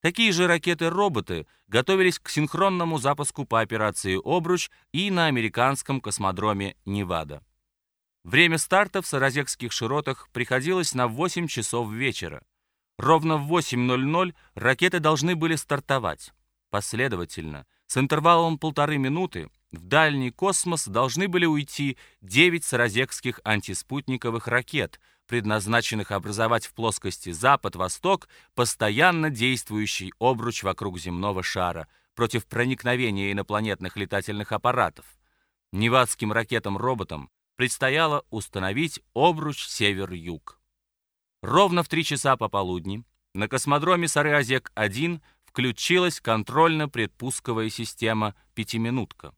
Такие же ракеты-роботы готовились к синхронному запуску по операции «Обруч» и на американском космодроме «Невада». Время старта в Саразекских широтах приходилось на 8 часов вечера. Ровно в 8.00 ракеты должны были стартовать. Последовательно, с интервалом полторы минуты, в дальний космос должны были уйти 9 саразекских антиспутниковых ракет, предназначенных образовать в плоскости Запад-Восток постоянно действующий обруч вокруг земного шара против проникновения инопланетных летательных аппаратов. Невадским ракетам-роботам предстояло установить обруч север-юг. Ровно в три часа пополудни на космодроме Сары-Азек-1 включилась контрольно-предпусковая система «Пятиминутка».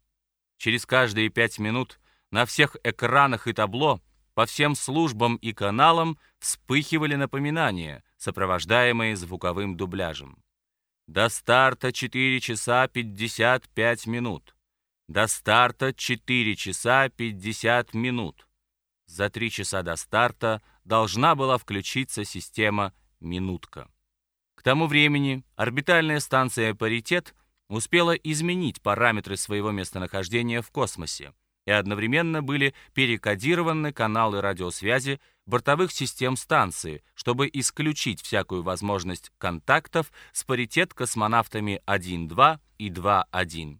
Через каждые пять минут на всех экранах и табло по всем службам и каналам вспыхивали напоминания, сопровождаемые звуковым дубляжем. До старта 4 часа 55 минут. До старта 4 часа 50 минут. За 3 часа до старта должна была включиться система «Минутка». К тому времени орбитальная станция «Паритет» успела изменить параметры своего местонахождения в космосе, и одновременно были перекодированы каналы радиосвязи бортовых систем станции, чтобы исключить всякую возможность контактов с паритет космонавтами 1-2 и 2-1.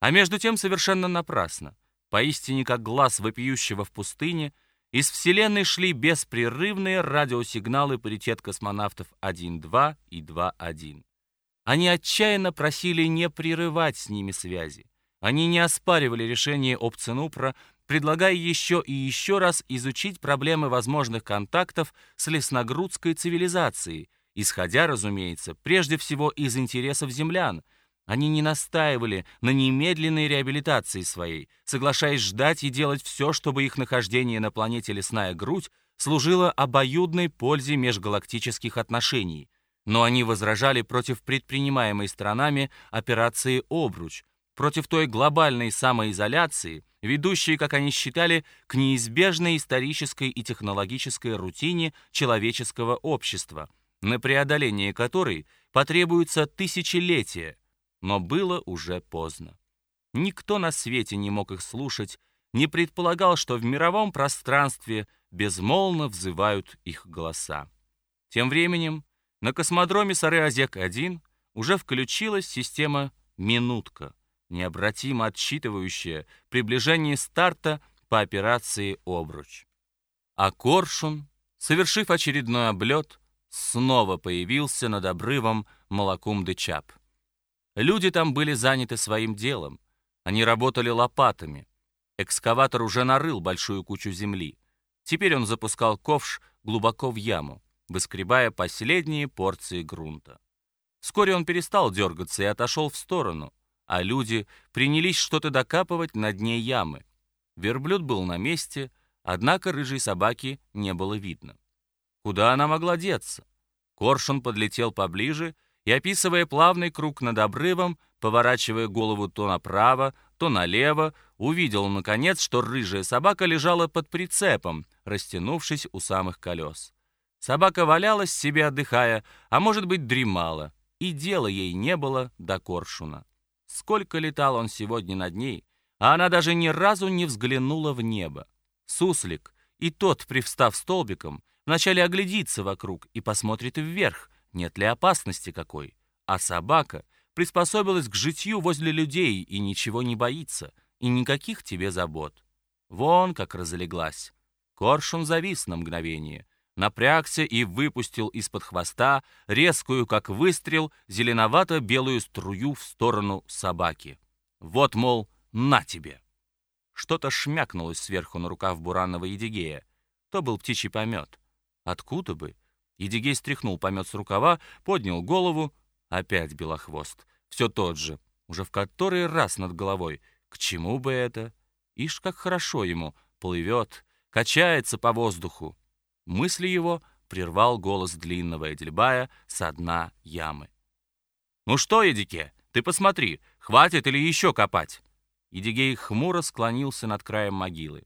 А между тем совершенно напрасно. Поистине, как глаз вопиющего в пустыне, из Вселенной шли беспрерывные радиосигналы паритет космонавтов 1-2 и 2-1. Они отчаянно просили не прерывать с ними связи. Они не оспаривали решение Опцинупра, предлагая еще и еще раз изучить проблемы возможных контактов с лесногрудской цивилизацией, исходя, разумеется, прежде всего из интересов землян – они не настаивали на немедленной реабилитации своей, соглашаясь ждать и делать все, чтобы их нахождение на планете Лесная Грудь служило обоюдной пользе межгалактических отношений. Но они возражали против предпринимаемой странами операции «Обруч», против той глобальной самоизоляции, ведущей, как они считали, к неизбежной исторической и технологической рутине человеческого общества, на преодоление которой потребуется тысячелетия, но было уже поздно. Никто на свете не мог их слушать, не предполагал, что в мировом пространстве безмолвно взывают их голоса. Тем временем на космодроме Сары-Азек-1 уже включилась система «Минутка», необратимо отсчитывающая приближение старта по операции «Обруч». А Коршун, совершив очередной облет, снова появился над обрывом Малакум-де-Чап. Люди там были заняты своим делом. Они работали лопатами. Экскаватор уже нарыл большую кучу земли. Теперь он запускал ковш глубоко в яму, выскребая последние порции грунта. Вскоре он перестал дергаться и отошел в сторону, а люди принялись что-то докапывать на дне ямы. Верблюд был на месте, однако рыжей собаки не было видно. Куда она могла деться? Коршун подлетел поближе и, описывая плавный круг над обрывом, поворачивая голову то направо, то налево, увидел, наконец, что рыжая собака лежала под прицепом, растянувшись у самых колес. Собака валялась себе, отдыхая, а может быть, дремала, и дела ей не было до коршуна. Сколько летал он сегодня над ней, а она даже ни разу не взглянула в небо. Суслик, и тот, привстав столбиком, вначале оглядится вокруг и посмотрит вверх, нет ли опасности какой. А собака приспособилась к житью возле людей и ничего не боится, и никаких тебе забот. Вон как разлеглась. Коршун завис на мгновение, напрягся и выпустил из-под хвоста резкую, как выстрел, зеленовато-белую струю в сторону собаки. Вот, мол, на тебе. Что-то шмякнулось сверху на рукав буранного едигея. То был птичий помет. Откуда бы? Едигей стряхнул помет с рукава, поднял голову. Опять белохвост. Все тот же. Уже в который раз над головой. К чему бы это? Ишь, как хорошо ему. Плывет, качается по воздуху. Мысли его прервал голос длинного Эдельбая со дна ямы. «Ну что, Едике, ты посмотри, хватит или еще копать?» Едигей хмуро склонился над краем могилы.